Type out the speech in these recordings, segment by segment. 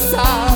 passar.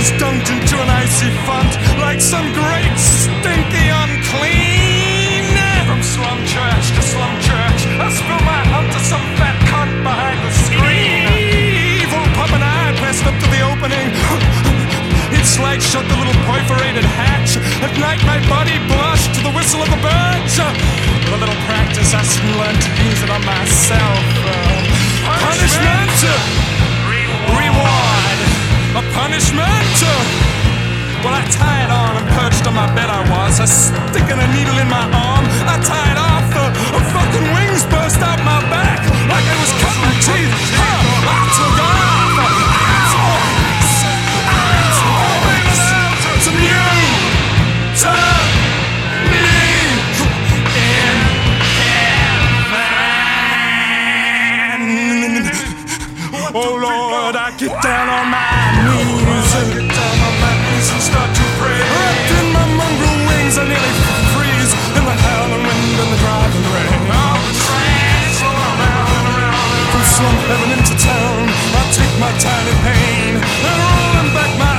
Was dunked into an icy font like some great stinky unclean. From slum church to slum church, I spill my hump to some fat cunt behind the screen. Evil puppet eye pressed up to the opening. Each slide shut the little perforated hatch. At night, my body blushed to the whistle of the birds. With a little practice, I soon learned to use it on myself. Uh, punishment, reward, a punishment. Well, I tied on and perched on my bed. I was, a sticking a needle in my arm. I tied off, uh, a fucking wings burst out my back like I was cutting teeth. Huh, I took off. Oh Lord, get down on my knees. I get down on my knees and start to pray. Wrapped in my mongrel wings, I nearly freeze in the howling wind and the driving rain. All the trains roll around and around. From slum heaven into town, I take my tiny pain and roll them back my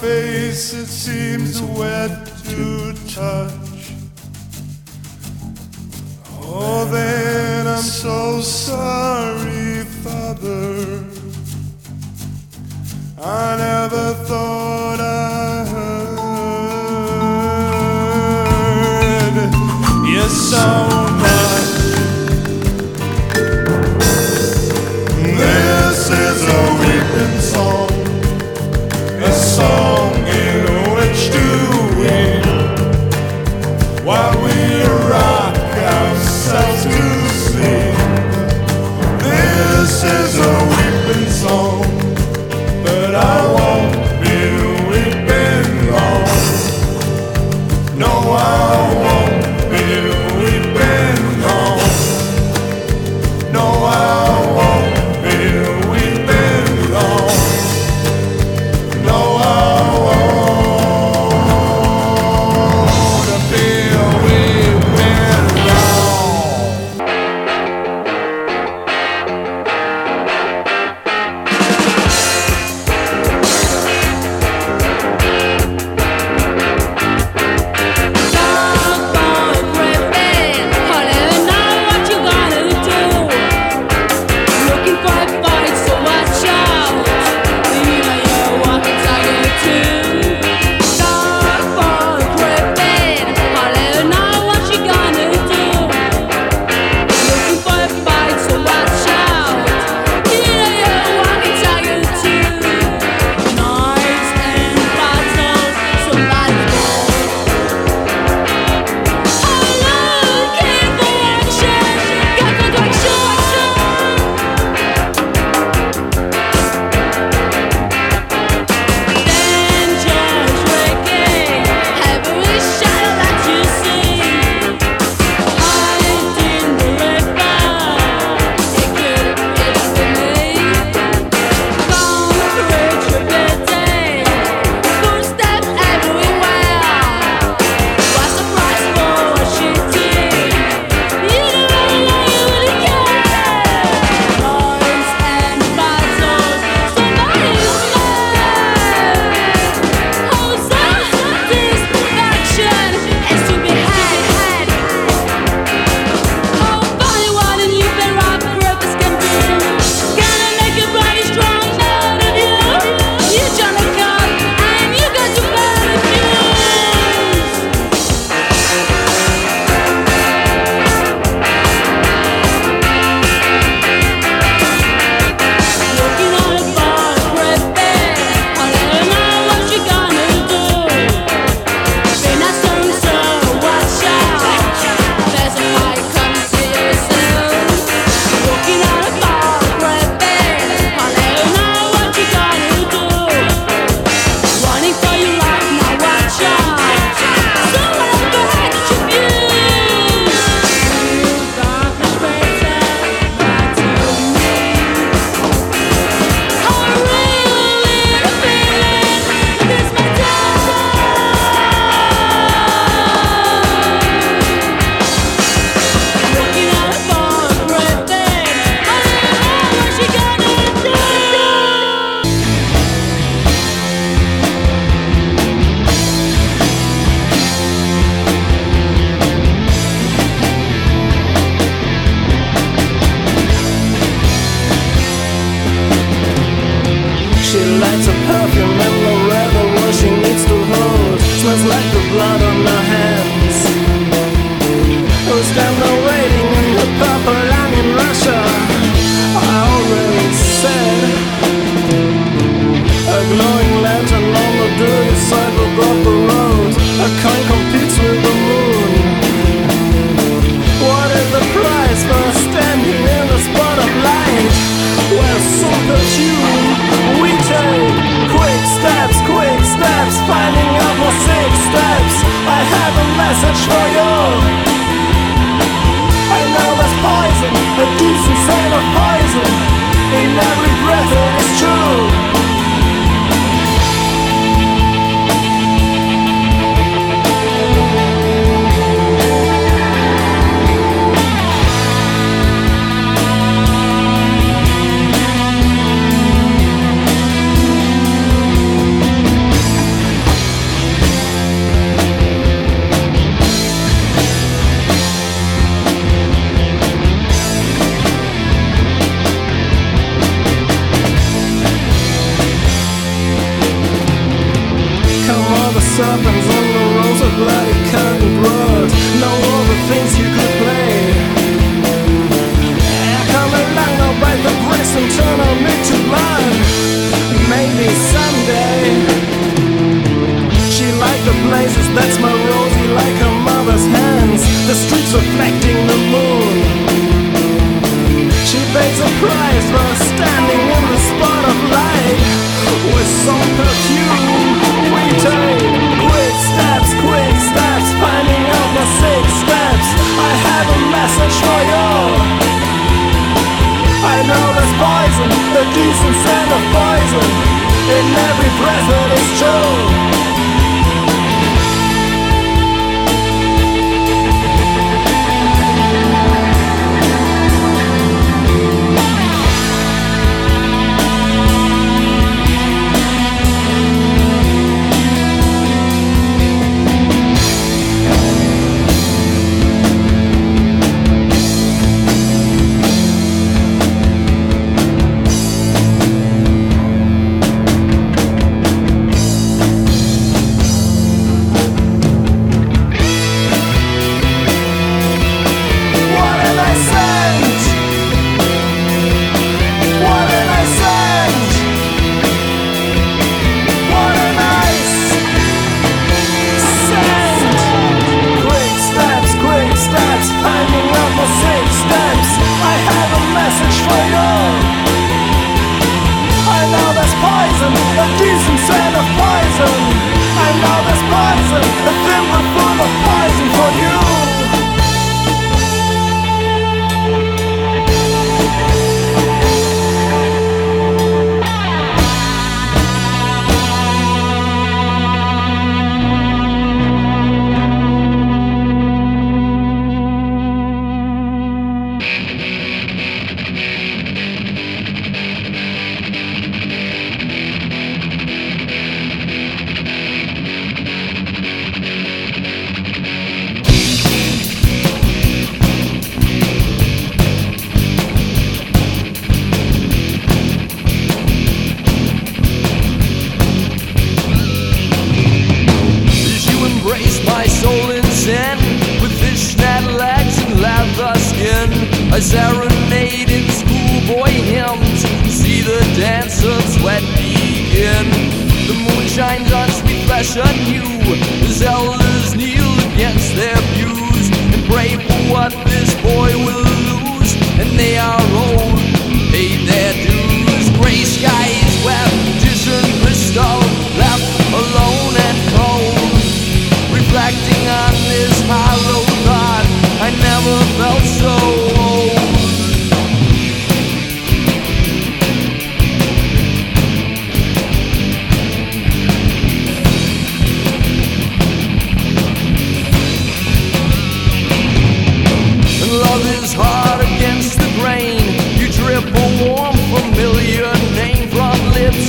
face, it seems wet to touch. Oh, then I'm so sorry, Father. I never thought I heard. Yes, I. standing in the spot of light. With some perfume, we take quick steps, quick steps, finding out six steps. I have a message for you. I know there's poison, the poison in every breath I serenade in schoolboy hymns. See the dance of sweat begin. The moon shines on sweet flesh anew. As elders kneel against their views and pray for what this boy will lose. And they are old, paid their dues. Gray skies, web, distant crystal, left alone and cold. Reflecting on this hollow thought, I never felt so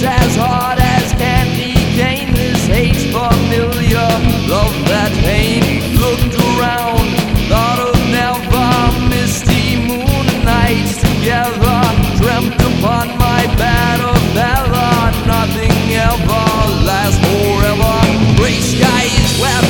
as hard as candy cane. This hate's familiar. Love that pain. Looked around, thought of never. Misty moon nights together. Dreamt upon my bed of feather. Nothing ever lasts forever. Gray skies wept,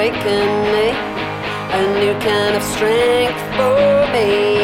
an awakening, a new kind of strength for me.